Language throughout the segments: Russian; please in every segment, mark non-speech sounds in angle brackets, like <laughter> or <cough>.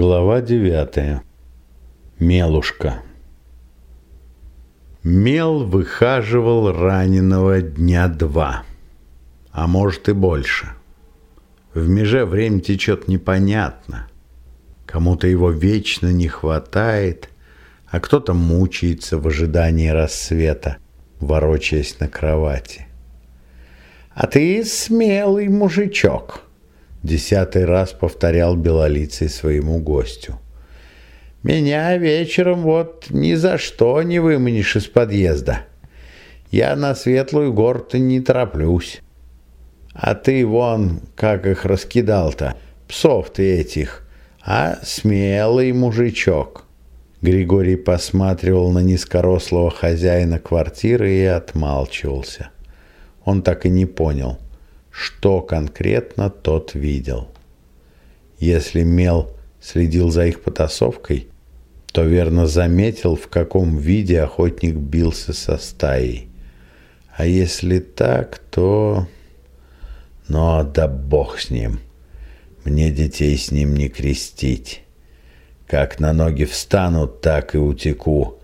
Глава девятая. Мелушка. Мел выхаживал раненого дня два, а может и больше. В меже время течет непонятно. Кому-то его вечно не хватает, а кто-то мучается в ожидании рассвета, ворочаясь на кровати. «А ты смелый мужичок», Десятый раз повторял белолицей своему гостю. «Меня вечером вот ни за что не выманишь из подъезда. Я на Светлую гору-то не тороплюсь. А ты вон, как их раскидал-то, псов ты этих, а смелый мужичок». Григорий посматривал на низкорослого хозяина квартиры и отмалчивался. Он так и не понял – что конкретно тот видел. Если Мел следил за их потасовкой, то верно заметил, в каком виде охотник бился со стаей. А если так, то... Но да бог с ним. Мне детей с ним не крестить. Как на ноги встанут, так и утеку.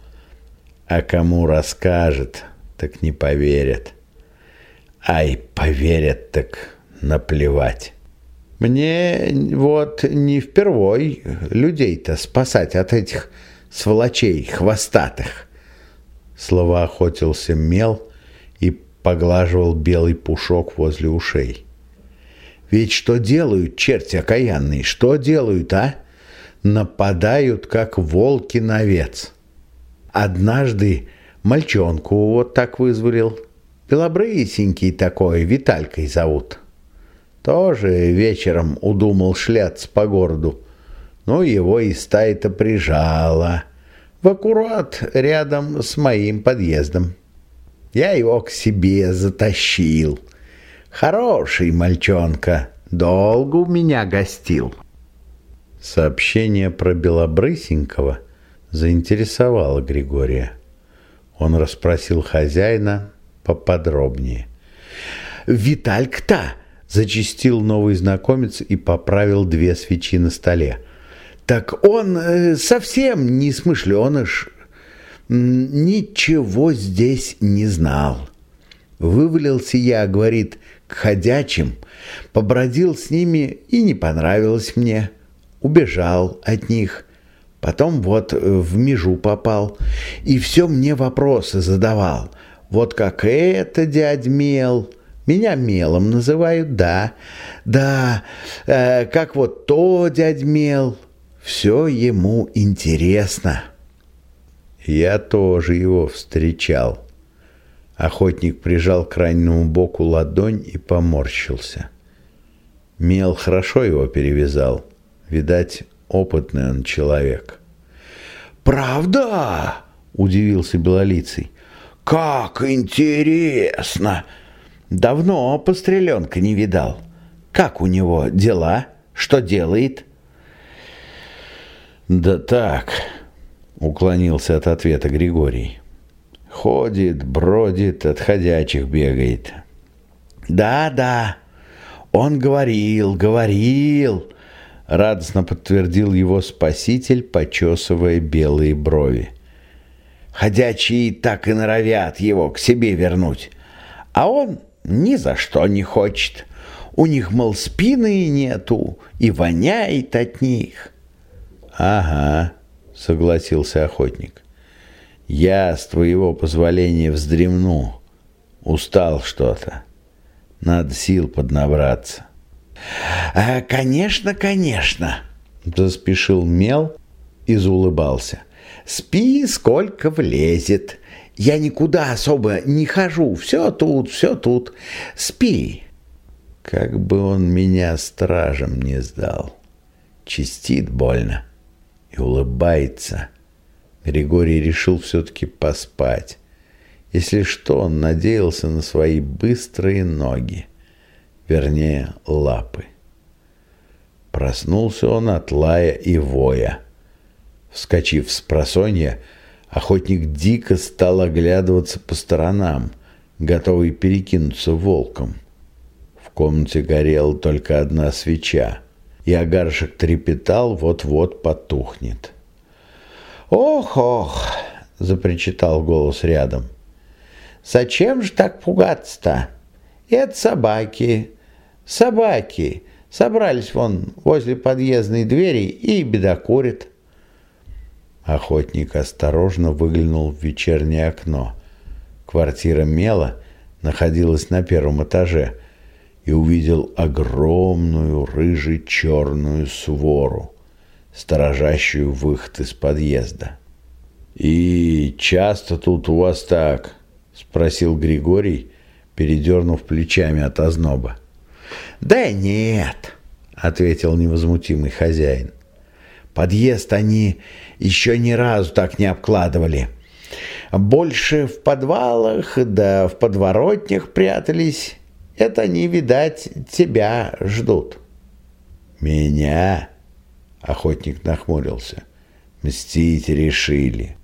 А кому расскажет, так не поверят. Ай, поверят так наплевать. Мне вот не впервой людей-то спасать от этих сволочей хвостатых. Слова охотился мел и поглаживал белый пушок возле ушей. Ведь что делают черти окаянные? Что делают, а? Нападают, как волки на овец. Однажды мальчонку вот так вызволил – Белобрысенький такой, Виталькой зовут. Тоже вечером удумал шляться по городу. Ну, его и стая-то прижала. В аккурат рядом с моим подъездом. Я его к себе затащил. Хороший мальчонка, долго у меня гостил. Сообщение про Белобрысенького заинтересовало Григория. Он расспросил хозяина, поподробнее. «Витальк-то!» – зачистил новый знакомец и поправил две свечи на столе. «Так он э, совсем не смышленыш, ничего здесь не знал. Вывалился я, говорит, к ходячим, побродил с ними и не понравилось мне. Убежал от них, потом вот в межу попал и все мне вопросы задавал – вот как это, дядь Мел. Меня Мелом называют, да. Да, э, как вот то, дядь Мел. Все ему интересно. Я тоже его встречал. Охотник прижал к раненому боку ладонь и поморщился. Мел хорошо его перевязал. Видать, опытный он человек. «Правда?» – удивился Белолицый. «Как интересно! Давно постреленка не видал. Как у него дела? Что делает?» «Да так», — уклонился от ответа Григорий. «Ходит, бродит, от ходячих бегает». «Да, да, он говорил, говорил», — радостно подтвердил его спаситель, почесывая белые брови. Ходячие так и норовят его к себе вернуть. А он ни за что не хочет. У них, мол, спины нету, и воняет от них. «Ага», — согласился охотник. «Я, с твоего позволения, вздремну. Устал что-то. Надо сил поднабраться». «А, «Конечно, конечно», — заспешил Мел и заулыбался. Спи, сколько влезет. Я никуда особо не хожу. Все тут, все тут. Спи. Как бы он меня стражем не сдал. Чистит больно и улыбается. Григорий решил все-таки поспать. Если что, он надеялся на свои быстрые ноги, вернее, лапы. Проснулся он от лая и воя. Вскочив с просонья, охотник дико стал оглядываться по сторонам, готовый перекинуться волком. В комнате горела только одна свеча. и огаршек трепетал, вот-вот потухнет. «Ох-ох!» — запричитал голос рядом. «Зачем же так пугаться-то? Это собаки, собаки!» Собрались вон возле подъездной двери и бедокурят. Охотник осторожно выглянул в вечернее окно. Квартира Мела находилась на первом этаже и увидел огромную рыже-черную свору, сторожащую выход из подъезда. «И часто тут у вас так?» – спросил Григорий, передернув плечами от озноба. «Да нет», — ответил невозмутимый хозяин. «Подъезд они еще ни разу так не обкладывали. Больше в подвалах да в подворотнях прятались. Это они, видать, тебя ждут». «Меня?» — охотник нахмурился. «Мстить решили».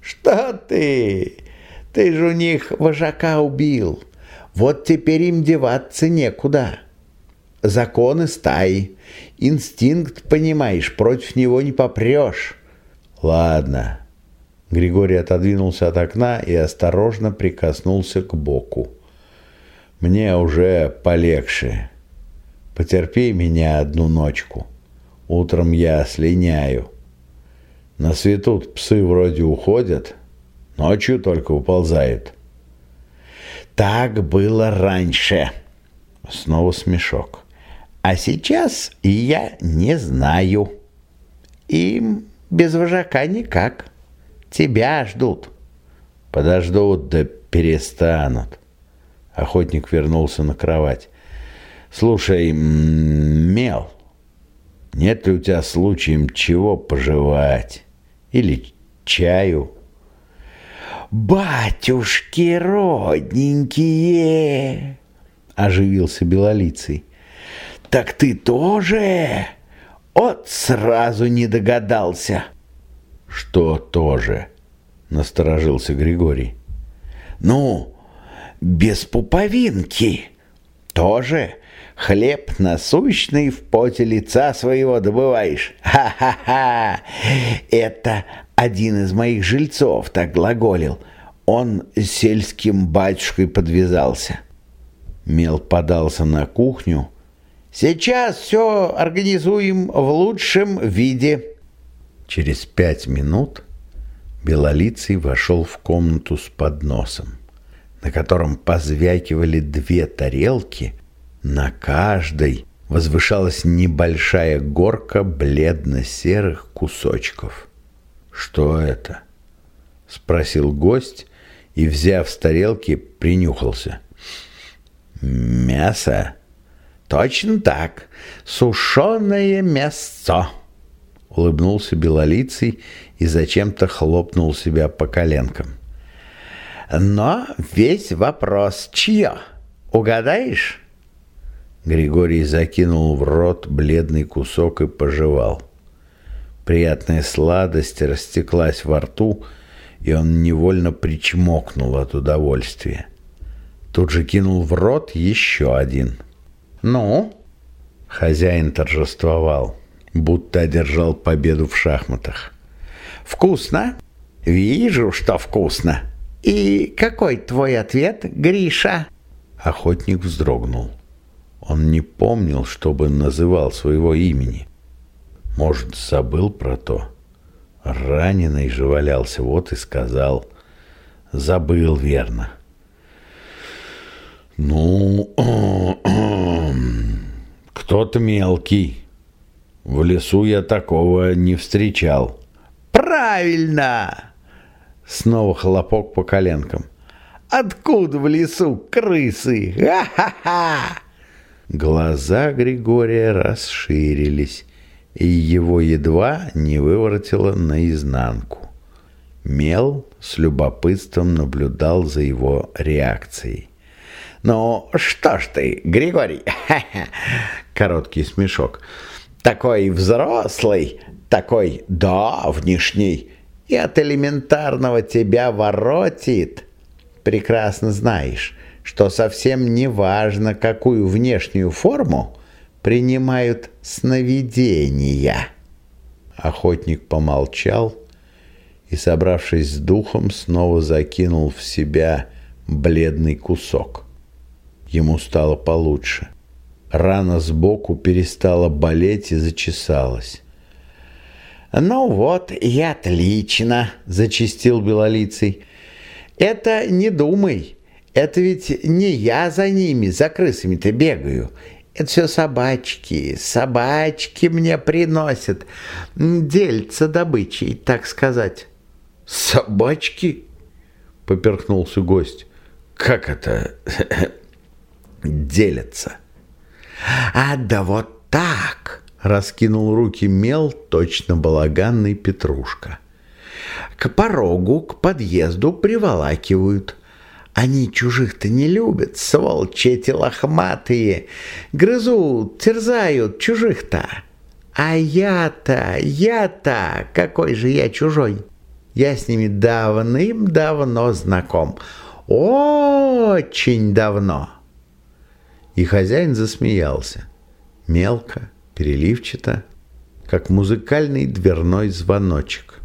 «Что ты? Ты же у них вожака убил. Вот теперь им деваться некуда» законы стаи. Инстинкт, понимаешь, против него не попрешь. Ладно. Григорий отодвинулся от окна и осторожно прикоснулся к боку. Мне уже полегче. Потерпи меня одну ночку. Утром я слиняю. На свету псы вроде уходят, ночью только уползают. Так было раньше. Снова смешок. А сейчас я не знаю. Им без вожака никак. Тебя ждут. Подождут да перестанут. Охотник вернулся на кровать. Слушай, Мел, нет ли у тебя случаем чего пожевать? Или чаю? «Батюшки родненькие!» — оживился Белолицый. «Так ты тоже? От сразу не догадался!» «Что тоже?» — насторожился Григорий. «Ну, без пуповинки. Тоже хлеб насущный в поте лица своего добываешь. Ха-ха-ха! Это один из моих жильцов так глаголил. Он сельским батюшкой подвязался». Мел подался на кухню, Сейчас все организуем в лучшем виде. Через пять минут Белолицый вошел в комнату с подносом, на котором позвякивали две тарелки, на каждой возвышалась небольшая горка бледно-серых кусочков. «Что это?» — спросил гость и, взяв с тарелки, принюхался. «Мясо?» «Точно так. Сушеное мясо!» Улыбнулся белолицый и зачем-то хлопнул себя по коленкам. «Но весь вопрос чье? Угадаешь?» Григорий закинул в рот бледный кусок и пожевал. Приятная сладость растеклась во рту, и он невольно причмокнул от удовольствия. Тут же кинул в рот еще один – «Ну?» Хозяин торжествовал, будто одержал победу в шахматах. «Вкусно? Вижу, что вкусно. И какой твой ответ, Гриша?» Охотник вздрогнул. Он не помнил, чтобы называл своего имени. Может, забыл про то. Раненый же валялся, вот и сказал. Забыл, верно. Ну, <clears throat> кто-то мелкий. В лесу я такого не встречал. Правильно! Снова хлопок по коленкам. Откуда в лесу крысы? Ха-ха-ха! Глаза Григория расширились, и его едва не выворотило наизнанку. Мел с любопытством наблюдал за его реакцией. «Ну, что ж ты, Григорий?» <laughs> Короткий смешок. «Такой взрослый, такой давнишний, и от элементарного тебя воротит. Прекрасно знаешь, что совсем не важно, какую внешнюю форму принимают сновидения. Охотник помолчал и, собравшись с духом, снова закинул в себя бледный кусок. Ему стало получше. Рана сбоку перестала болеть и зачесалась. «Ну вот и отлично», — зачистил Белолицый. «Это не думай. Это ведь не я за ними, за крысами-то бегаю. Это все собачки, собачки мне приносят. Дельца добычей, так сказать». «Собачки?» — поперхнулся гость. «Как это делятся?» «А да вот так!» — раскинул руки мел, точно балаганный Петрушка. «К порогу, к подъезду приволакивают». Они чужих-то не любят, сволочи эти лохматые. Грызут, терзают чужих-то. А я-то, я-то, какой же я чужой? Я с ними давным-давно знаком. Очень давно. И хозяин засмеялся. Мелко, переливчато, как музыкальный дверной звоночек.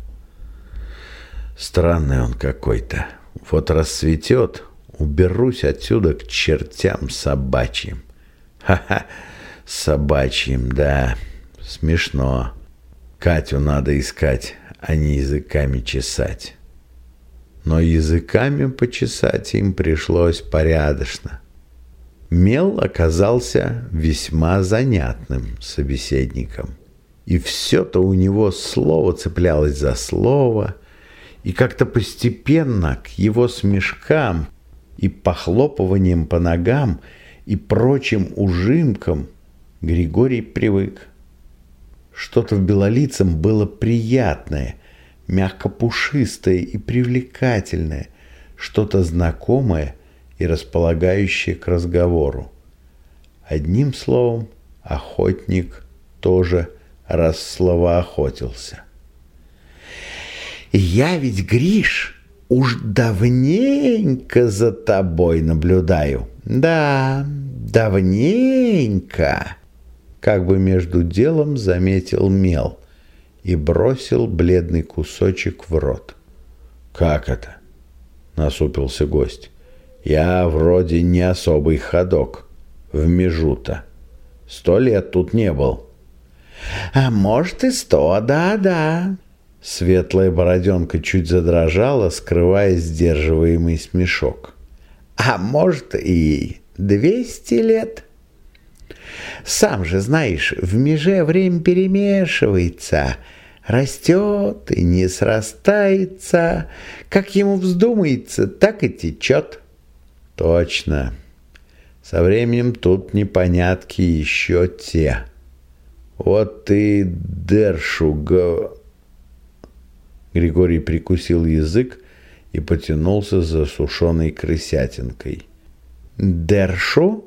Странный он какой-то. Вот расцветет, уберусь отсюда к чертям собачьим. Ха-ха, собачьим, да, смешно. Катю надо искать, а не языками чесать. Но языками почесать им пришлось порядочно. Мел оказался весьма занятным собеседником. И все-то у него слово цеплялось за слово, и как-то постепенно к его смешкам и похлопываниям по ногам и прочим ужимкам Григорий привык. Что-то в белолицем было приятное, мягко-пушистое и привлекательное, что-то знакомое и располагающее к разговору. Одним словом, охотник тоже рассловоохотился. «Я ведь, Гриш, уж давненько за тобой наблюдаю. Да, давненько!» как бы между делом заметил мел и бросил бледный кусочек в рот. «Как это?» — насупился гость. «Я вроде не особый ходок в межу-то. Сто лет тут не был». «А может и сто, да-да». Светлая бороденка чуть задрожала, скрывая сдерживаемый смешок. «А может и двести лет?» Сам же знаешь, в меже время перемешивается, растет и не срастается. Как ему вздумается, так и течет. Точно. Со временем тут непонятки еще те. Вот ты, Дершуга... Григорий прикусил язык и потянулся за сушеной крысятинкой. «Дершу?»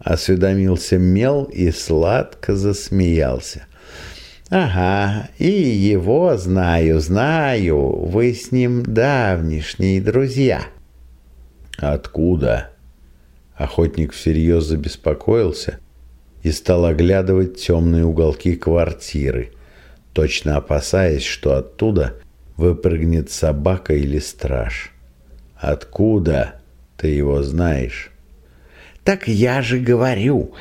Осведомился Мел и сладко засмеялся. «Ага, и его знаю, знаю, вы с ним давнишние друзья». «Откуда?» Охотник всерьез забеспокоился и стал оглядывать темные уголки квартиры, точно опасаясь, что оттуда выпрыгнет собака или страж. «Откуда ты его знаешь?» Так я же говорю,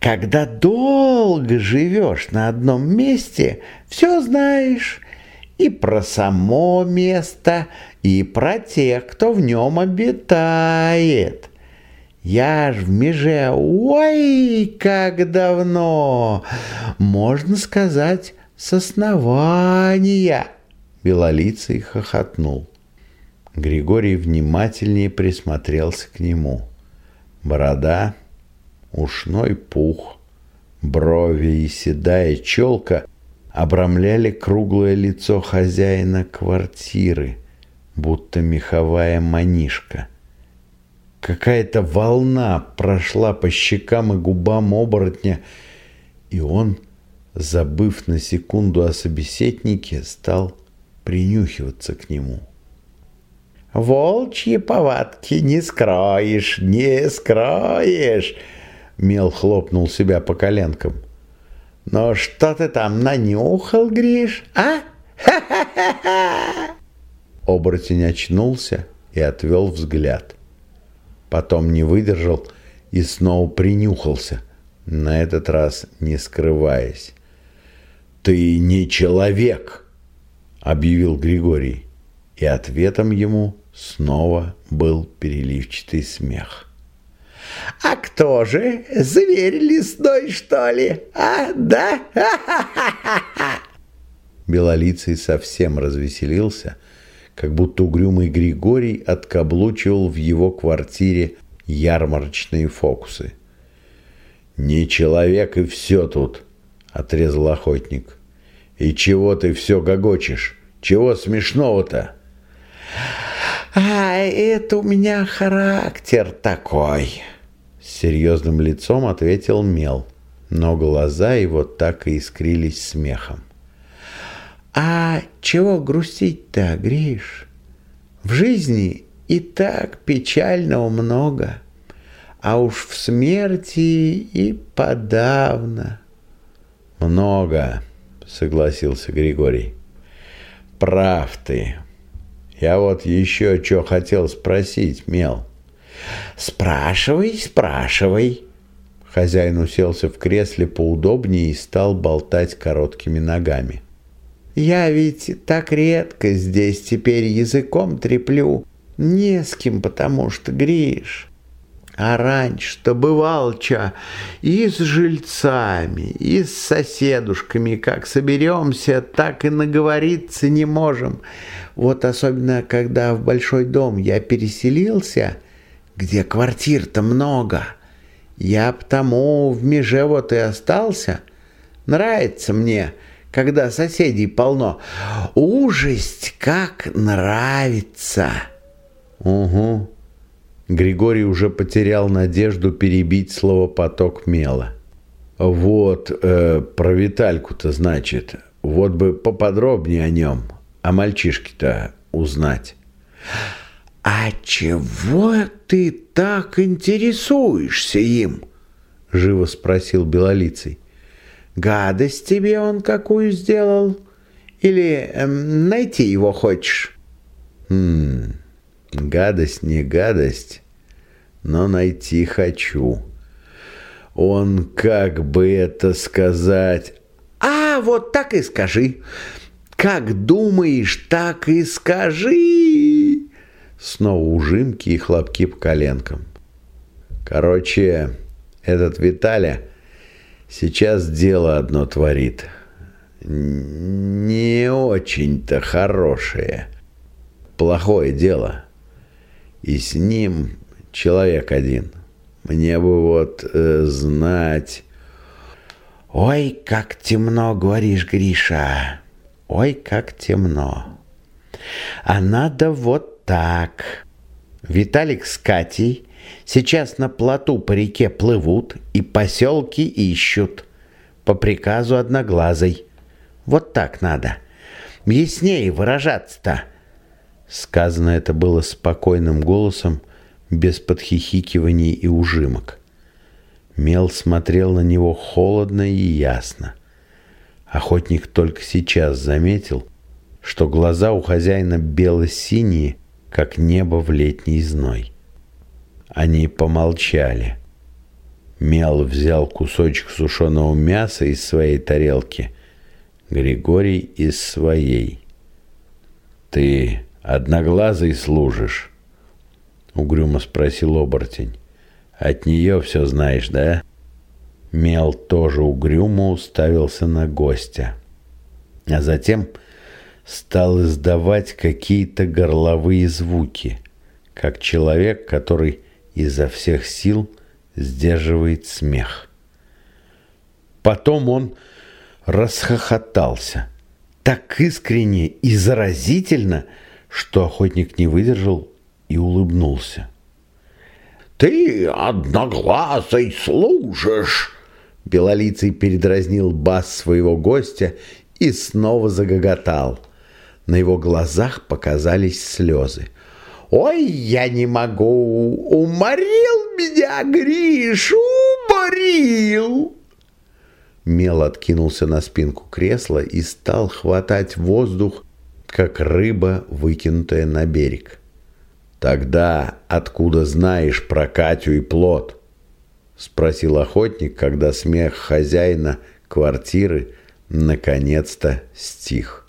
когда долго живешь на одном месте, все знаешь и про само место, и про тех, кто в нем обитает. Я ж в меже, ой, как давно, можно сказать, с основания. Белолицый хохотнул. Григорий внимательнее присмотрелся к нему борода, ушной пух, брови и седая челка обрамляли круглое лицо хозяина квартиры, будто меховая манишка. Какая-то волна прошла по щекам и губам оборотня, и он, забыв на секунду о собеседнике, стал принюхиваться к нему. Волчьи повадки не скроешь, не скроешь. Мел хлопнул себя по коленкам. «Но что ты там нанюхал, Гриш, а? Ха-ха-ха-ха!» <laughs> Оборотень очнулся и отвел взгляд. Потом не выдержал и снова принюхался, на этот раз не скрываясь. «Ты не человек!» — объявил Григорий, и ответом ему снова был переливчатый смех. «А кто же? Зверь лесной, что ли? А, да? <laughs> Белолицый совсем развеселился, как будто угрюмый Григорий откаблучивал в его квартире ярмарочные фокусы. «Не человек и все тут», — отрезал охотник. «И чего ты все гогочешь? Чего смешного-то?» «А это у меня характер такой», — с серьезным лицом ответил Мел, но глаза его так и искрились смехом. «А чего грустить-то, Гриш? В жизни и так печального много, а уж в смерти и подавно». «Много», — согласился Григорий. «Прав ты». Я вот еще что хотел спросить, Мел. Спрашивай, спрашивай. Хозяин уселся в кресле поудобнее и стал болтать короткими ногами. Я ведь так редко здесь теперь языком треплю. Не с кем, потому что, Гриш, а раньше-то бывалча и с жильцами, и с соседушками, как соберемся, так и наговориться не можем. Вот особенно, когда в большой дом я переселился, где квартир-то много, я потому в меже вот и остался. Нравится мне, когда соседей полно. Ужасть, как нравится. Угу. Григорий уже потерял надежду перебить словопоток мела. «Вот, э, про Витальку-то, значит, вот бы поподробнее о нем, о мальчишке-то узнать». «А чего ты так интересуешься им?» — живо спросил Белолицый. «Гадость тебе он какую сделал? Или эм, найти его хочешь?» «Хм...» Гадость не гадость, но найти хочу. Он, как бы это сказать... А, вот так и скажи. Как думаешь, так и скажи. Снова ужимки и хлопки по коленкам. Короче, этот Виталя сейчас дело одно творит. Не очень-то хорошее. Плохое дело и с ним человек один. Мне бы вот э, знать... Ой, как темно, говоришь, Гриша. Ой, как темно. А надо вот так. Виталик с Катей сейчас на плоту по реке плывут и поселки ищут. По приказу одноглазой. Вот так надо. Яснее выражаться-то. Сказано это было спокойным голосом, без подхихикиваний и ужимок. Мел смотрел на него холодно и ясно. Охотник только сейчас заметил, что глаза у хозяина бело-синие, как небо в летний зной. Они помолчали. Мел взял кусочек сушеного мяса из своей тарелки, Григорий из своей. «Ты одноглазый служишь?» — угрюмо спросил оборотень. «От нее все знаешь, да?» Мел тоже угрюмо уставился на гостя, а затем стал издавать какие-то горловые звуки, как человек, который изо всех сил сдерживает смех. Потом он расхохотался, так искренне и заразительно, что охотник не выдержал и улыбнулся. «Ты одноглазый служишь!» Белолицый передразнил бас своего гостя и снова загоготал. На его глазах показались слезы. «Ой, я не могу! Уморил меня, Гриш! Ума!» говорил!» Мел откинулся на спинку кресла и стал хватать воздух, как рыба, выкинутая на берег. «Тогда откуда знаешь про Катю и плод?» — спросил охотник, когда смех хозяина квартиры наконец-то стих.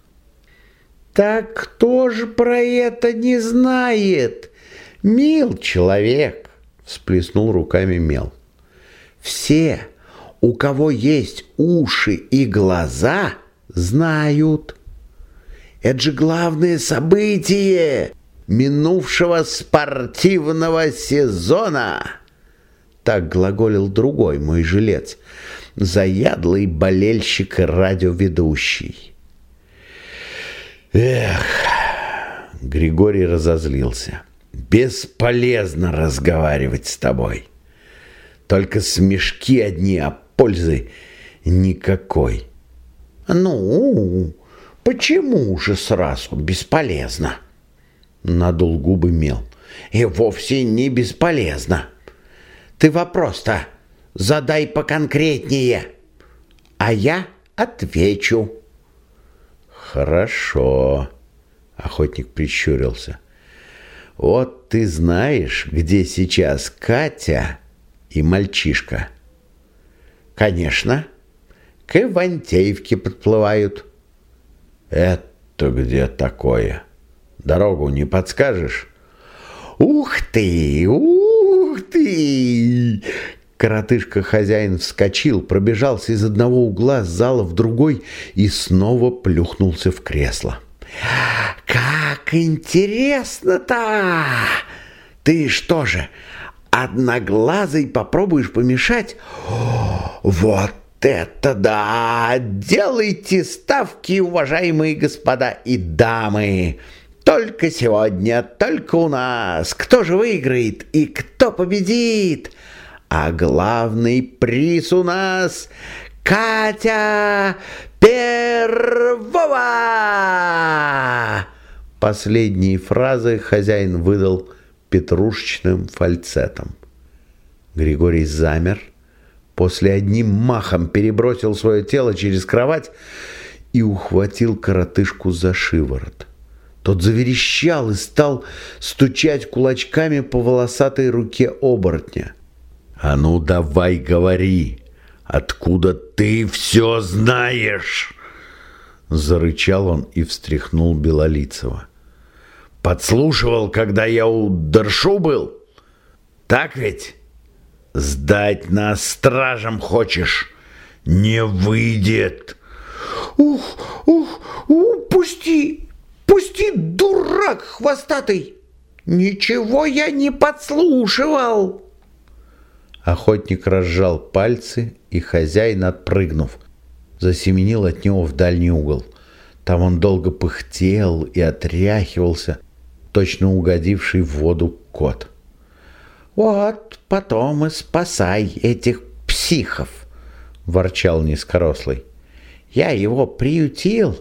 «Так кто же про это не знает? Мил человек!» — всплеснул руками Мел. «Все, у кого есть уши и глаза, знают. Это же главное событие минувшего спортивного сезона!» Так глаголил другой мой жилец, заядлый болельщик и радиоведущий. Эх, Григорий разозлился. Бесполезно разговаривать с тобой. Только смешки одни, а пользы никакой. Ну, почему же сразу бесполезно? Надул губы мел. И вовсе не бесполезно. Ты вопрос-то задай поконкретнее, а я отвечу. Хорошо, охотник прищурился. Вот ты знаешь, где сейчас Катя и мальчишка? Конечно, к Ивантеевке подплывают. Это где такое? Дорогу не подскажешь? Ух ты, ух ты! Коротышка-хозяин вскочил, пробежался из одного угла зала в другой и снова плюхнулся в кресло. «Как интересно-то! Ты что же, одноглазый попробуешь помешать? Вот это да! Делайте ставки, уважаемые господа и дамы! Только сегодня, только у нас! Кто же выиграет и кто победит?» А главный приз у нас Катя Первого! Последние фразы хозяин выдал петрушечным фальцетом. Григорий замер, после одним махом перебросил свое тело через кровать и ухватил коротышку за шиворот. Тот заверещал и стал стучать кулачками по волосатой руке оборотня. «А ну давай говори, откуда ты все знаешь?» Зарычал он и встряхнул Белолицева. «Подслушивал, когда я у Дершу был? Так ведь? Сдать нас стражам хочешь? Не выйдет!» «Ух, ух, ух, пусти! Пусти, дурак хвостатый! Ничего я не подслушивал!» Охотник разжал пальцы, и хозяин, отпрыгнув, засеменил от него в дальний угол. Там он долго пыхтел и отряхивался, точно угодивший в воду кот. «Вот потом и спасай этих психов!» — ворчал низкорослый. «Я его приютил,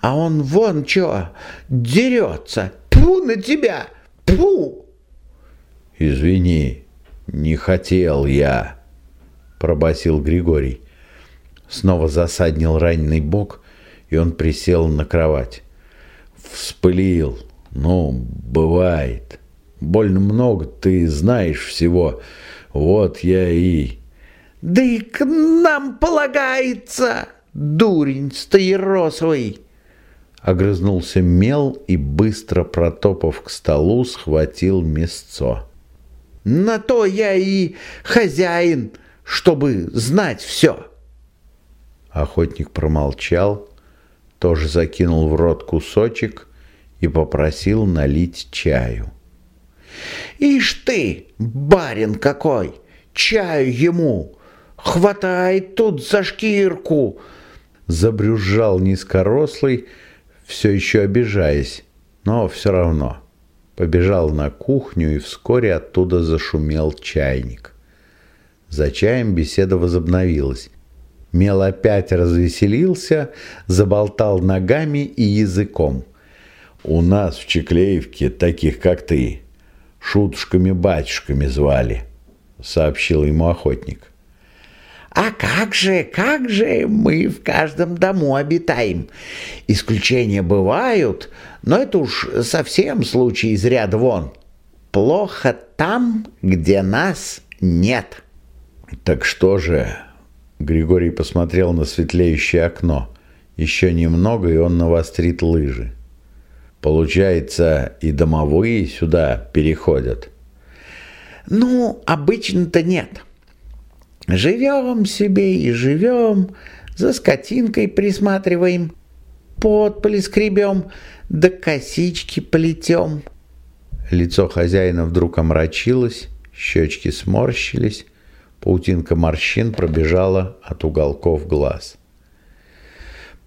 а он вон чё, дерется! Тьфу на тебя! Тьфу!» «Извини, «Не хотел я», — пробасил Григорий. Снова засаднил раненый бок, и он присел на кровать. Вспылил. «Ну, бывает. Больно много ты знаешь всего. Вот я и...» «Да и к нам полагается, дурень стоеросовый!» Огрызнулся мел и, быстро протопав к столу, схватил мясцо. На то я и хозяин, чтобы знать все. Охотник промолчал, тоже закинул в рот кусочек и попросил налить чаю. «Ишь ты, барин какой! Чаю ему! Хватает тут за шкирку!» Забрюзжал низкорослый, все еще обижаясь, но все равно побежал на кухню и вскоре оттуда зашумел чайник. За чаем беседа возобновилась. Мел опять развеселился, заболтал ногами и языком. «У нас в Чеклеевке таких, как ты, шутушками-батюшками звали», — сообщил ему охотник. А как же, как же, мы в каждом дому обитаем. Исключения бывают, но это уж совсем случай из ряда вон. Плохо там, где нас нет. Так что же? Григорий посмотрел на светлеющее окно. Еще немного, и он навострит лыжи. Получается, и домовые сюда переходят. Ну, обычно-то нет. Живем себе и живем, за скотинкой присматриваем, подполи скребем, да косички плетем. Лицо хозяина вдруг омрачилось, щечки сморщились, паутинка морщин пробежала от уголков глаз.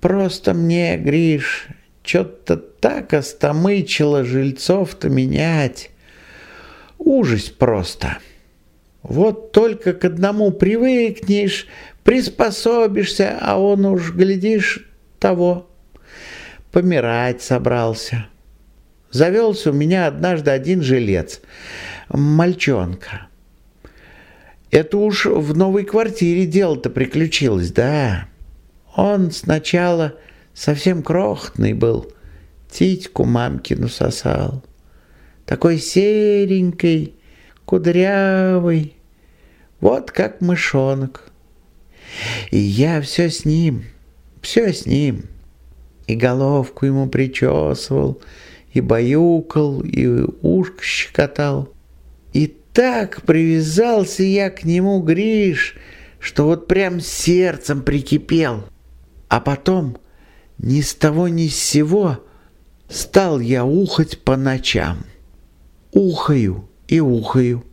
«Просто мне, Гриш, что-то так остомычило жильцов-то менять. Ужас просто!» Вот только к одному привыкнешь, приспособишься, а он уж, глядишь, того. Помирать собрался. Завелся у меня однажды один жилец, мальчонка. Это уж в новой квартире дело-то приключилось, да. Он сначала совсем крохотный был, титьку мамкину сосал. Такой серенький, кудрявый, вот как мышонок. И я все с ним, все с ним. И головку ему причесывал, и баюкал, и ушко щекотал. И так привязался я к нему, Гриш, что вот прям сердцем прикипел. А потом ни с того ни с сего стал я ухать по ночам. Ухаю и ухаю.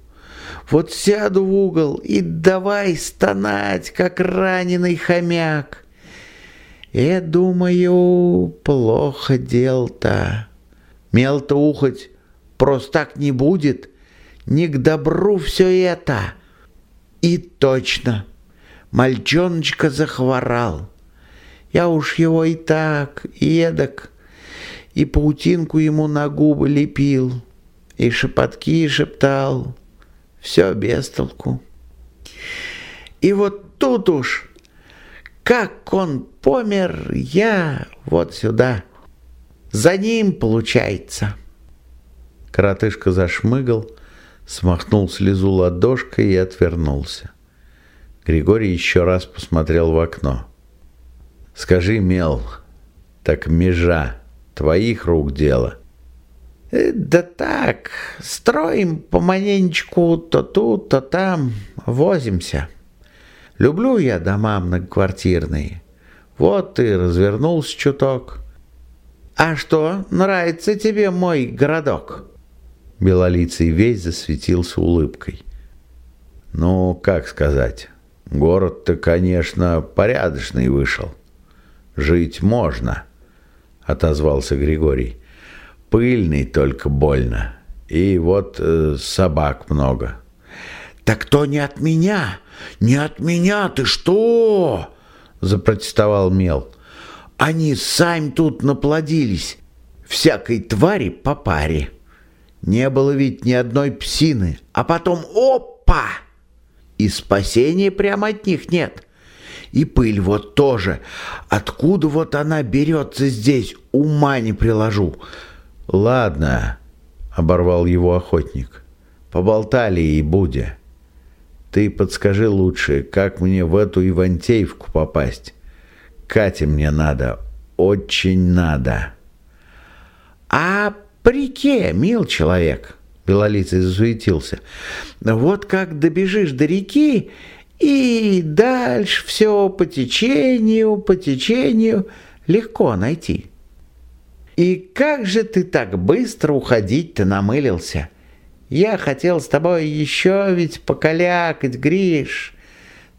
Вот сяду в угол и давай стонать, как раненый хомяк. Я думаю, плохо дел-то. Мел-то ухать просто так не будет. Не к добру все это. И точно, мальчоночка захворал. Я уж его и так, и эдак, и паутинку ему на губы лепил, и шепотки шептал — все без толку. И вот тут уж, как он помер, я вот сюда. За ним получается. Коротышка зашмыгал, смахнул слезу ладошкой и отвернулся. Григорий еще раз посмотрел в окно. «Скажи, Мел, так межа твоих рук дело?» Э, да так, строим поманенечку то тут, то там, возимся. Люблю я дома многоквартирные. Вот ты развернулся чуток. А что, нравится тебе мой городок? Белолицый весь засветился улыбкой. Ну, как сказать, город-то, конечно, порядочный вышел. Жить можно, отозвался Григорий. Пыльный только больно. И вот э, собак много. «Так то не от меня! Не от меня! Ты что?» Запротестовал Мел. «Они сами тут наплодились. Всякой твари по паре. Не было ведь ни одной псины. А потом опа! И спасения прямо от них нет. И пыль вот тоже. Откуда вот она берется здесь, ума не приложу. «Ладно», — оборвал его охотник, — «поболтали и будя. Ты подскажи лучше, как мне в эту Ивантеевку попасть? Кате мне надо, очень надо». «А по реке, мил человек», — Белолицый засуетился, — «вот как добежишь до реки, и дальше все по течению, по течению легко найти». И как же ты так быстро уходить-то намылился? Я хотел с тобой еще ведь покалякать, Гриш.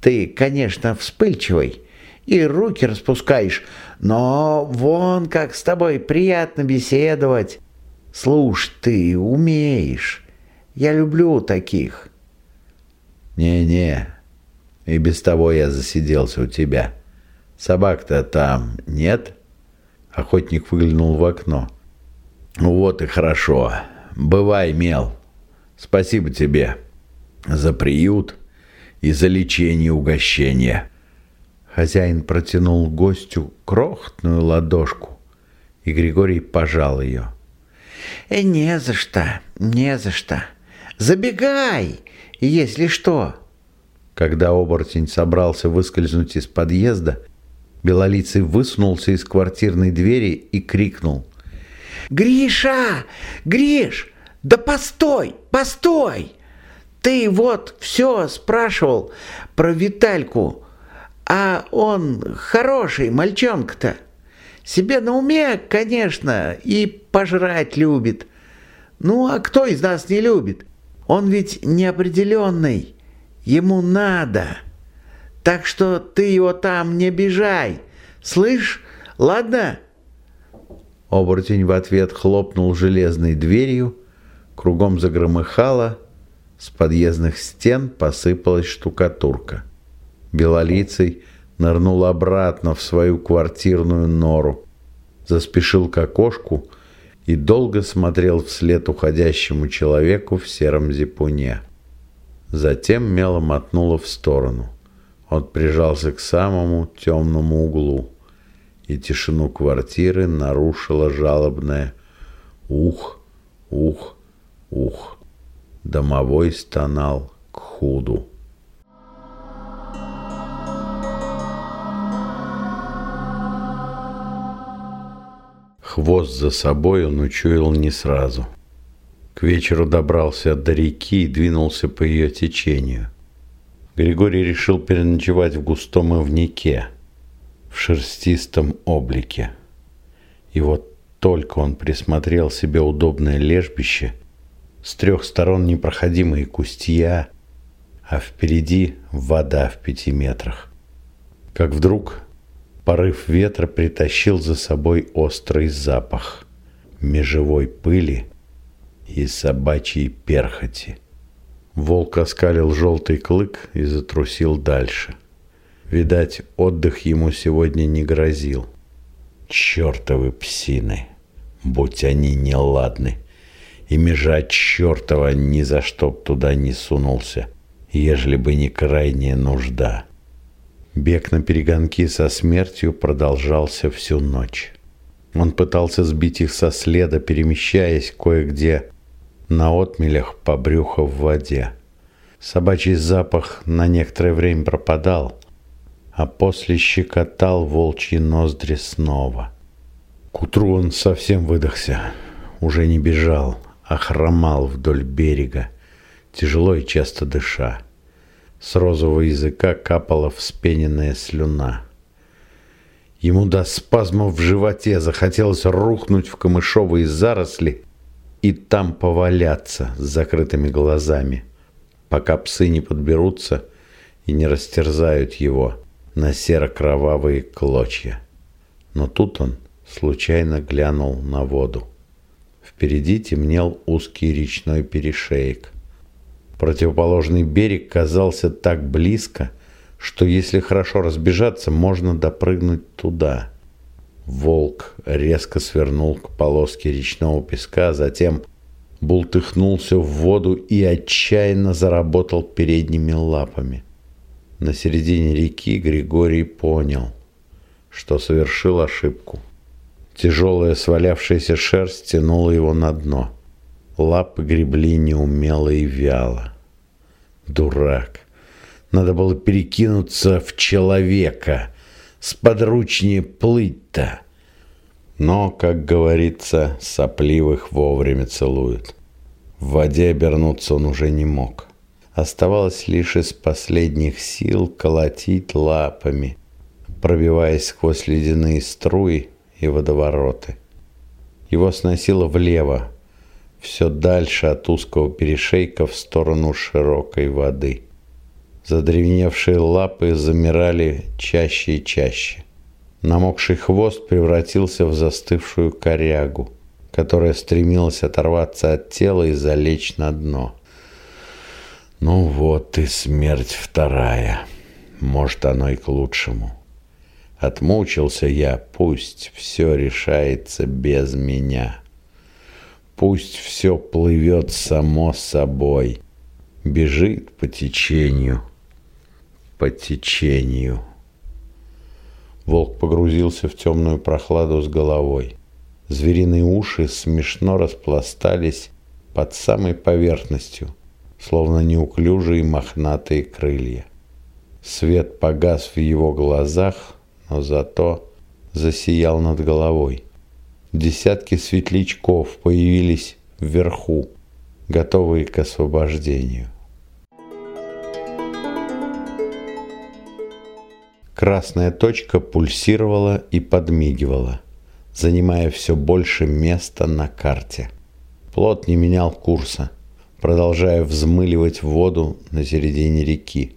Ты, конечно, вспыльчивый и руки распускаешь, но вон как с тобой приятно беседовать. Слушай, ты умеешь. Я люблю таких. Не-не, и без того я засиделся у тебя. Собак-то там нет?» Охотник выглянул в окно. «Вот и хорошо. Бывай, мел. Спасибо тебе за приют и за лечение угощения. Хозяин протянул гостю крохотную ладошку, и Григорий пожал ее. «Э, «Не за что, не за что. Забегай, если что». Когда оборотень собрался выскользнуть из подъезда, Белолицый высунулся из квартирной двери и крикнул. «Гриша! Гриш! Да постой! Постой! Ты вот все спрашивал про Витальку, а он хороший мальчонка-то. Себе на уме, конечно, и пожрать любит. Ну, а кто из нас не любит? Он ведь неопределенный. Ему надо. Так что ты его там не обижай. Слышь, ладно?» Оборотень в ответ хлопнул железной дверью, кругом загромыхало, с подъездных стен посыпалась штукатурка. Белолицый нырнул обратно в свою квартирную нору, заспешил к окошку и долго смотрел вслед уходящему человеку в сером зипуне. Затем мело мотнуло в сторону. Он прижался к самому темному углу, и тишину квартиры нарушило жалобное «Ух, ух, ух». Домовой стонал к худу. Хвост за собой он учуял не сразу. К вечеру добрался до реки и двинулся по ее течению. Григорий решил переночевать в густом ивнике, в шерстистом облике. И вот только он присмотрел себе удобное лежбище, с трех сторон непроходимые кустья, а впереди вода в пяти метрах. Как вдруг порыв ветра притащил за собой острый запах межевой пыли и собачьей перхоти. Волк оскалил желтый клык и затрусил дальше. Видать, отдых ему сегодня не грозил. Чертовы псины, будь они неладны. И межа чертова ни за что б туда не сунулся, ежели бы не крайняя нужда. Бег на перегонки со смертью продолжался всю ночь. Он пытался сбить их со следа, перемещаясь кое-где на отмелях по брюху в воде. Собачий запах на некоторое время пропадал, а после щекотал волчьи ноздри снова. К утру он совсем выдохся, уже не бежал, а хромал вдоль берега, тяжело и часто дыша. С розового языка капала вспененная слюна. Ему до спазмов в животе захотелось рухнуть в камышовые заросли и там поваляться с закрытыми глазами, пока псы не подберутся и не растерзают его на серо-кровавые клочья. Но тут он случайно глянул на воду. Впереди темнел узкий речной перешеек. Противоположный берег казался так близко, что если хорошо разбежаться, можно допрыгнуть туда – Волк резко свернул к полоске речного песка, затем бултыхнулся в воду и отчаянно заработал передними лапами. На середине реки Григорий понял, что совершил ошибку. Тяжелая свалявшаяся шерсть тянула его на дно. Лапы гребли неумело и вяло. Дурак. Надо было перекинуться в человека, сподручнее плыть-то. Но, как говорится, сопливых вовремя целуют. В воде обернуться он уже не мог. Оставалось лишь из последних сил колотить лапами, пробиваясь сквозь ледяные струи и водовороты. Его сносило влево, все дальше от узкого перешейка в сторону широкой воды. Задревневшие лапы замирали чаще и чаще. Намокший хвост превратился в застывшую корягу, которая стремилась оторваться от тела и залечь на дно. Ну вот и смерть вторая. Может, оно и к лучшему. Отмучился я, пусть все решается без меня. Пусть все плывет само собой, бежит по течению по течению. Волк погрузился в темную прохладу с головой. Звериные уши смешно распластались под самой поверхностью, словно неуклюжие мохнатые крылья. Свет погас в его глазах, но зато засиял над головой. Десятки светлячков появились вверху, готовые к освобождению. Красная точка пульсировала и подмигивала, занимая все больше места на карте. Плот не менял курса, продолжая взмыливать воду на середине реки.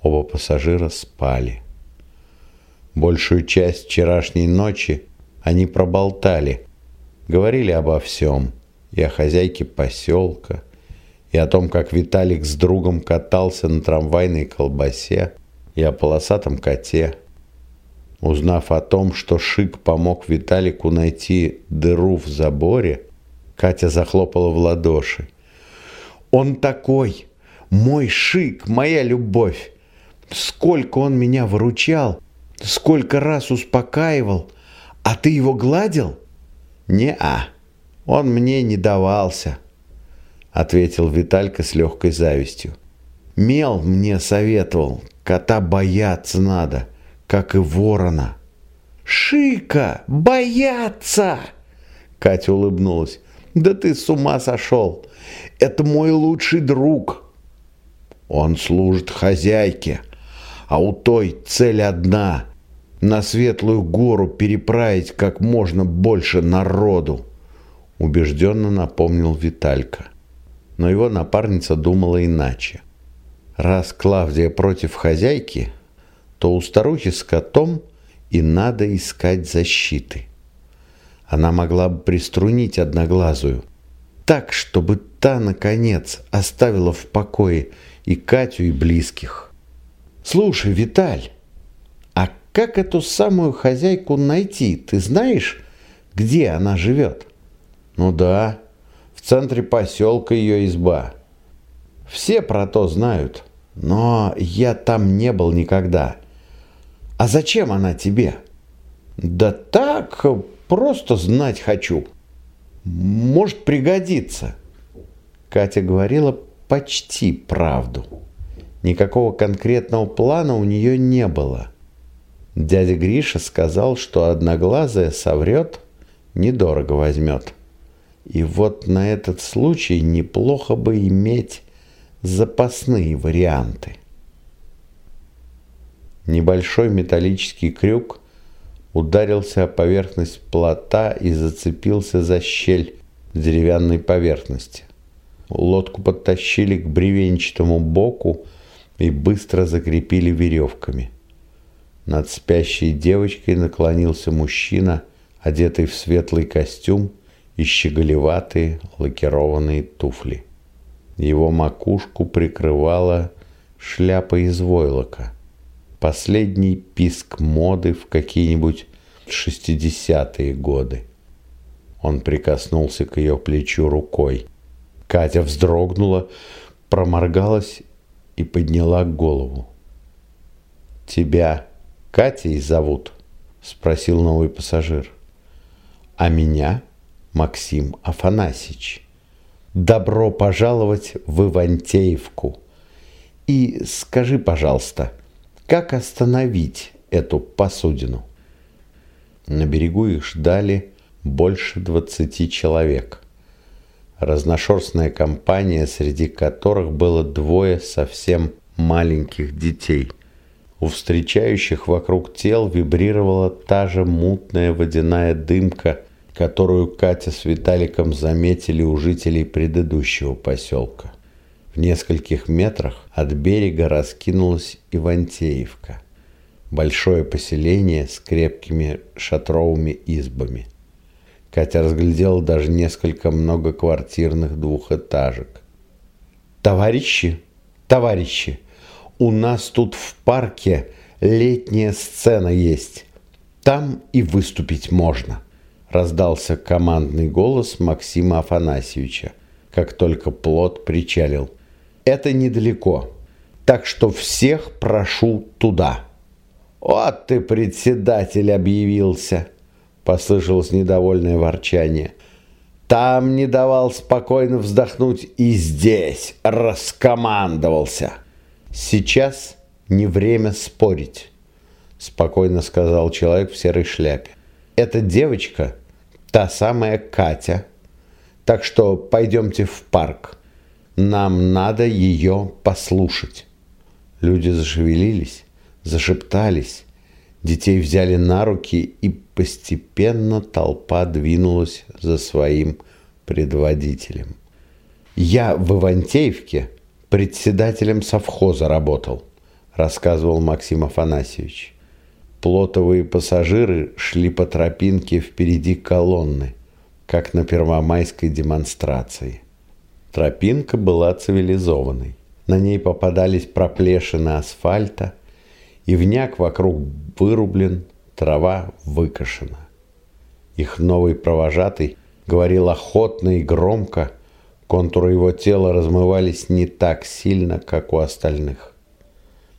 Оба пассажира спали. Большую часть вчерашней ночи они проболтали, говорили обо всем, и о хозяйке поселка, и о том, как Виталик с другом катался на трамвайной колбасе, и о полосатом коте. Узнав о том, что Шик помог Виталику найти дыру в заборе, Катя захлопала в ладоши. «Он такой! Мой Шик, моя любовь! Сколько он меня выручал, сколько раз успокаивал, а ты его гладил?» «Не-а, он мне не давался», — ответил Виталька с легкой завистью. «Мел мне советовал, Кота бояться надо, как и ворона. «Шика! Бояться!» Катя улыбнулась. «Да ты с ума сошел! Это мой лучший друг!» «Он служит хозяйке, а у той цель одна — на Светлую гору переправить как можно больше народу!» Убежденно напомнил Виталька. Но его напарница думала иначе. Раз Клавдия против хозяйки, то у старухи с котом и надо искать защиты. Она могла бы приструнить одноглазую, так, чтобы та, наконец, оставила в покое и Катю, и близких. «Слушай, Виталь, как эту самую хозяйку найти? Ты знаешь, где она живет?» «Ну да, в центре поселка ее изба. Все про то знают». Но я там не был никогда. А зачем она тебе? Да так, просто знать хочу. Может пригодиться. Катя говорила почти правду. Никакого конкретного плана у нее не было. Дядя Гриша сказал, что одноглазая соврет, недорого возьмет. И вот на этот случай неплохо бы иметь запасные варианты. Небольшой металлический крюк ударился о поверхность плота и зацепился за щель в деревянной поверхности. Лодку подтащили к бревенчатому боку и быстро закрепили веревками. Над спящей девочкой наклонился мужчина, одетый в светлый костюм и щеголеватые лакированные туфли. Его макушку прикрывала шляпа из войлока. Последний писк моды в какие-нибудь шестидесятые годы. Он прикоснулся к ее плечу рукой. Катя вздрогнула, проморгалась и подняла голову. «Тебя Катей зовут?» – спросил новый пассажир. «А меня Максим Афанасьевич». Добро пожаловать в Ивантеевку. И скажи, пожалуйста, как остановить эту посудину? На берегу их ждали больше двадцати человек. Разношерстная компания, среди которых было двое совсем маленьких детей. У встречающих вокруг тел вибрировала та же мутная водяная дымка – которую Катя с Виталиком заметили у жителей предыдущего поселка. В нескольких метрах от берега раскинулась Ивантеевка. Большое поселение с крепкими шатровыми избами. Катя разглядела даже несколько многоквартирных двухэтажек. «Товарищи, товарищи, у нас тут в парке летняя сцена есть. Там и выступить можно» раздался командный голос Максима Афанасьевича, как только плот причалил. «Это недалеко. Так что всех прошу туда». «Вот ты, председатель, объявился!» — послышалось недовольное ворчание. «Там не давал спокойно вздохнуть и здесь раскомандовался!» «Сейчас не время спорить», — спокойно сказал человек в серой шляпе. «Эта девочка — та самая Катя, так что пойдемте в парк. Нам надо ее послушать». Люди зашевелились зашептались, детей взяли на руки, и постепенно толпа двинулась за своим предводителем. «Я в Ивантеевке председателем совхоза работал», рассказывал Максим Афанасьевич. Плотовые пассажиры шли по тропинке впереди колонны, как на первомайской демонстрации. Тропинка была цивилизованной. На ней попадались проплешины асфальта, Ивняк вокруг вырублен, трава выкошена. Их новый провожатый говорил охотно и громко, контуры его тела размывались не так сильно, как у остальных.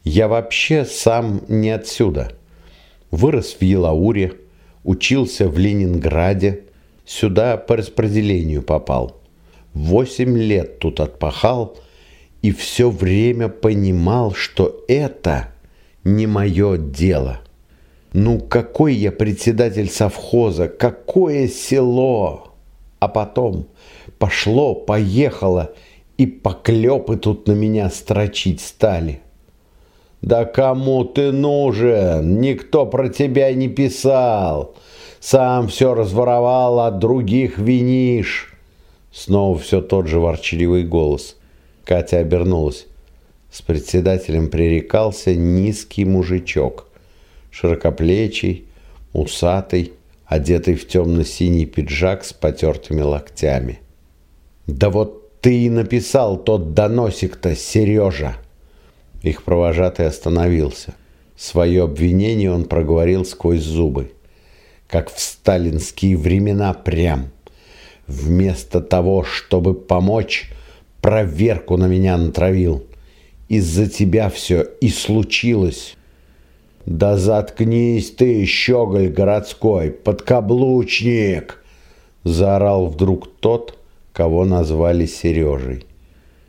Я вообще сам не отсюда. Вырос в Елауре, учился в Ленинграде, сюда по распределению попал. Восемь лет тут отпахал и все время понимал, что это не мое дело. Ну, какой я председатель совхоза, какое село! А потом пошло, поехало, и поклепы тут на меня строчить стали. Да кому ты нужен? Никто про тебя не писал. Сам все разворовал, а других винишь. Снова все тот же ворчливый голос. Катя обернулась. С председателем пререкался низкий мужичок, широкоплечий, усатый, одетый в темно-синий пиджак с потертыми локтями. «Да вот ты и написал тот доносик-то, Сережа!» Их провожатый остановился. Свое обвинение он проговорил сквозь зубы, как в сталинские времена прям. Вместо того, чтобы помочь, проверку на меня натравил из-за тебя все и случилось. Да заткнись ты, щеголь городской, подкаблучник! Заорал вдруг тот, кого назвали Сережей.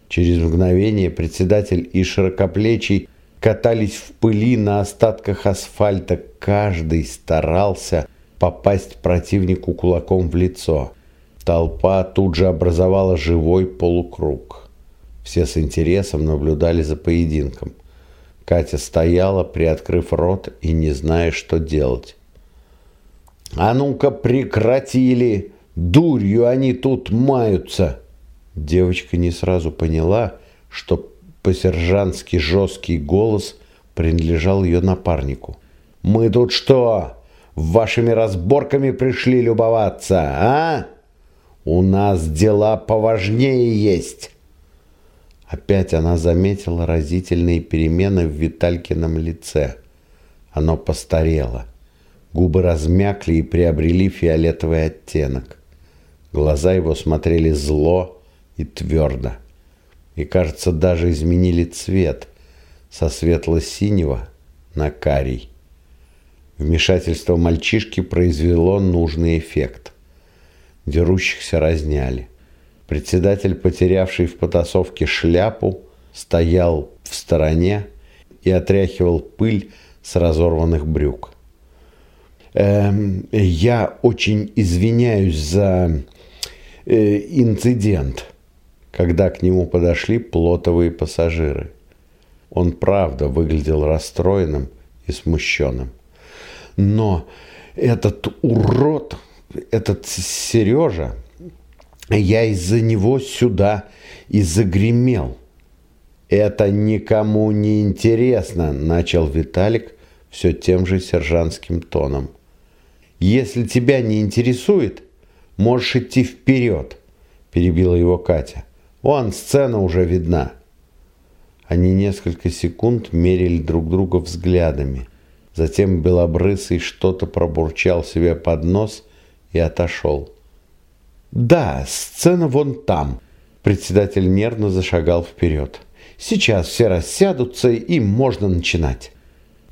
Через мгновение председатель и широкоплечий катались в пыли на остатках асфальта. Каждый старался попасть противнику кулаком в лицо. Толпа тут же образовала живой полукруг. Все с интересом наблюдали за поединком. Катя стояла, приоткрыв рот и не зная, что делать. «А ну-ка прекратили! Дурью они тут маются!» Девочка не сразу поняла, что по-сержантски жесткий голос принадлежал ее напарнику. «Мы тут что, вашими разборками пришли любоваться, а? У нас дела поважнее есть!» Опять она заметила разительные перемены в Виталькином лице. Оно постарело. Губы размякли и приобрели фиолетовый оттенок. Глаза его смотрели зло и твердо. И, кажется, даже изменили цвет со светло-синего на карий. Вмешательство мальчишки произвело нужный эффект. Дерущихся разняли. Председатель, потерявший в потасовке шляпу, стоял в стороне и отряхивал пыль с разорванных брюк. Эм, «Я очень извиняюсь за э, инцидент», когда к нему подошли плотовые пассажиры. Он правда выглядел расстроенным и смущенным. Но этот урод, этот Сережа, я из-за него сюда и загремел. Это никому не интересно, начал Виталик все тем же сержантским тоном. Если тебя не интересует, можешь идти вперед, перебила его Катя. Вон, сцена уже видна. Они несколько секунд мерили друг друга взглядами. Затем Белобрысый что-то пробурчал себе под нос и отошел. «Да, сцена вон там». Председатель нервно зашагал вперед. Сейчас все рассядутся, и можно начинать.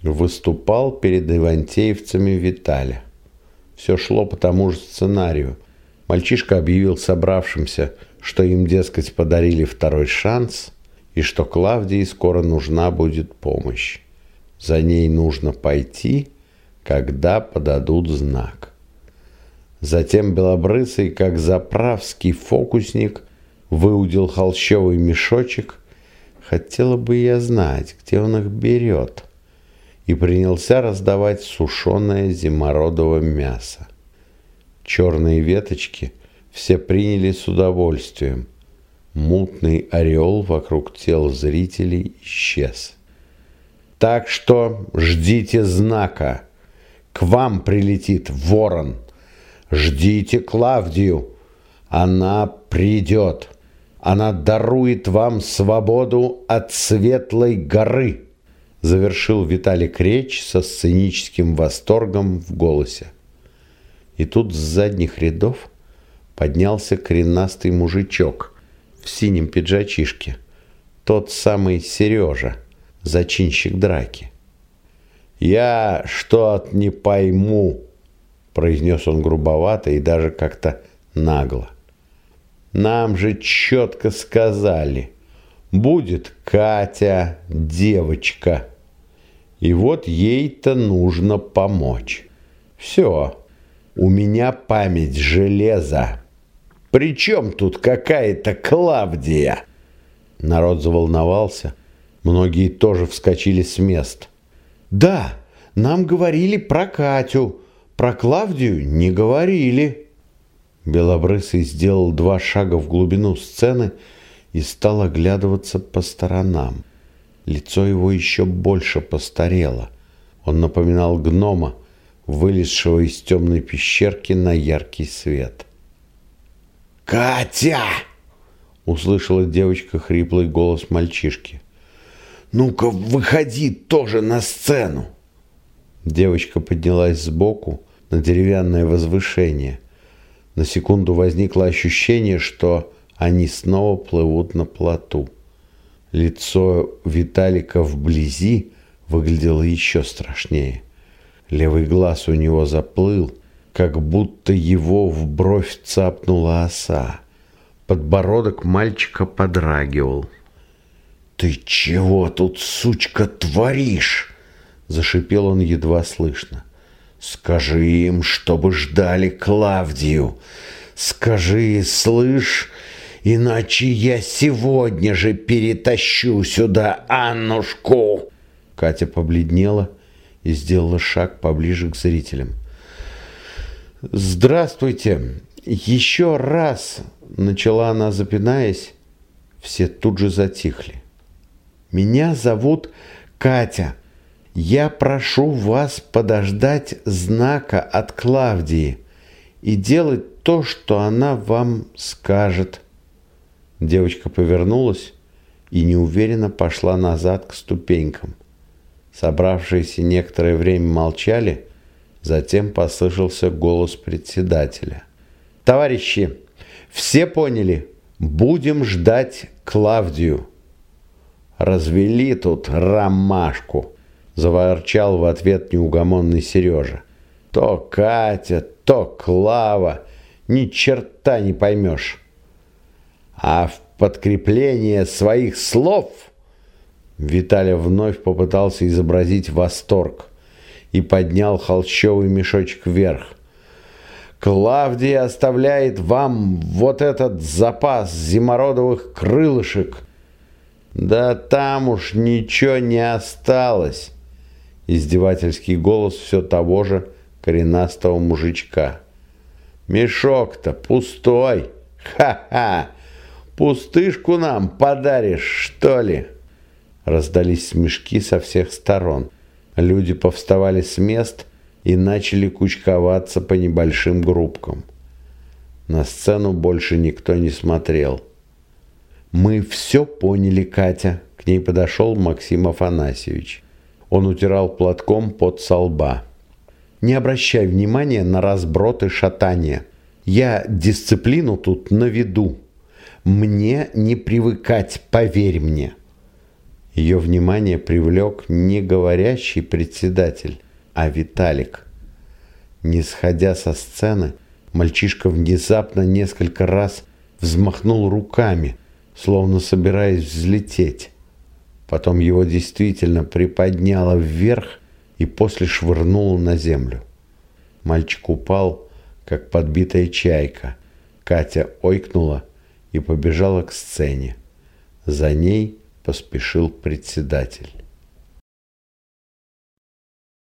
Выступал перед ивантеевцами Виталя. Все шло по тому же сценарию. Мальчишка объявил собравшимся, что им, дескать, подарили второй шанс, и что Клавдии скоро нужна будет помощь. За ней нужно пойти, когда подадут знак. Затем Белобрысый, как заправский фокусник, выудил холщовый мешочек. Хотела бы я знать, где он их берет. И принялся раздавать сушеное зимородово мясо. Черные веточки все приняли с удовольствием. Мутный орел вокруг тел зрителей исчез. Так что ждите знака. К вам прилетит ворон. Ждите Клавдию. Она придет. Она дарует вам свободу от светлой горы, завершил Виталик речь со сценическим восторгом в голосе. И тут с задних рядов поднялся коренастый мужичок в синем пиджачишке, тот самый Сережа, зачинщик драки. «Я что-то не пойму», — произнес он грубовато и даже как-то нагло. Нам же четко сказали, будет Катя, девочка. И вот ей-то нужно помочь. Все, у меня память железа. Причем тут какая-то Клавдия? Народ заволновался. Многие тоже вскочили с мест. Да, нам говорили про Катю, про Клавдию не говорили. Белобрысый сделал два шага в глубину сцены и стал оглядываться по сторонам. Лицо его еще больше постарело. Он напоминал гнома, вылезшего из темной пещерки на яркий свет. «Катя!» — услышала девочка хриплый голос мальчишки. «Ну-ка, выходи тоже на сцену!» Девочка поднялась сбоку на деревянное возвышение — на секунду возникло ощущение, что они снова плывут на плоту. Лицо Виталика вблизи выглядело еще страшнее. Левый глаз у него заплыл, как будто его в бровь цапнула оса. Подбородок мальчика подрагивал. «Ты чего тут, сучка, творишь?» Зашипел он едва слышно. Скажи им, чтобы ждали Клавдию. Скажи, слышь, иначе я сегодня же перетащу сюда Аннушку. Катя побледнела и сделала шаг поближе к зрителям. «Здравствуйте! Еще раз!» — начала она, запинаясь. Все тут же затихли. «Меня зовут Катя. Я прошу вас подождать знака от Клавдии и делать то, что она вам скажет. Девочка повернулась и неуверенно пошла назад к ступенькам. Собравшиеся некоторое время молчали, затем послышался голос председателя. «Товарищи, все поняли? Будем ждать Клавдию». Развели тут ромашку заворчал в ответ неугомонный Сережа. То Катя, то Клава, ни черта не поймешь. А в подкрепление своих слов Виталя вновь попытался изобразить восторг и поднял холщовый мешочек вверх. Клавдия оставляет вам вот этот запас зимородовых крылышек. Да там уж ничего не осталось издевательский голос все того же коренастого мужичка. «Мешок-то пустой! Ха-ха! Пустышку нам подаришь, что ли?» Раздались смешки со всех сторон. Люди повставали с мест и начали кучковаться по небольшим группкам. На сцену больше никто не смотрел. «Мы все поняли, Катя», — к ней подошел Максим Афанасьевич. Он утирал платком под солба. «Не обращай внимания на разброд и шатание. Я дисциплину тут наведу. Мне не привыкать, поверь мне». Ее внимание привлек не говорящий председатель, а Виталик. Не сходя со сцены, мальчишка внезапно несколько раз взмахнул руками, словно собираясь взлететь. Потом его действительно приподняло вверх и после швырнуло на землю. Мальчик упал, как подбитая чайка. Катя ойкнула и побежала к сцене. За ней поспешил председатель.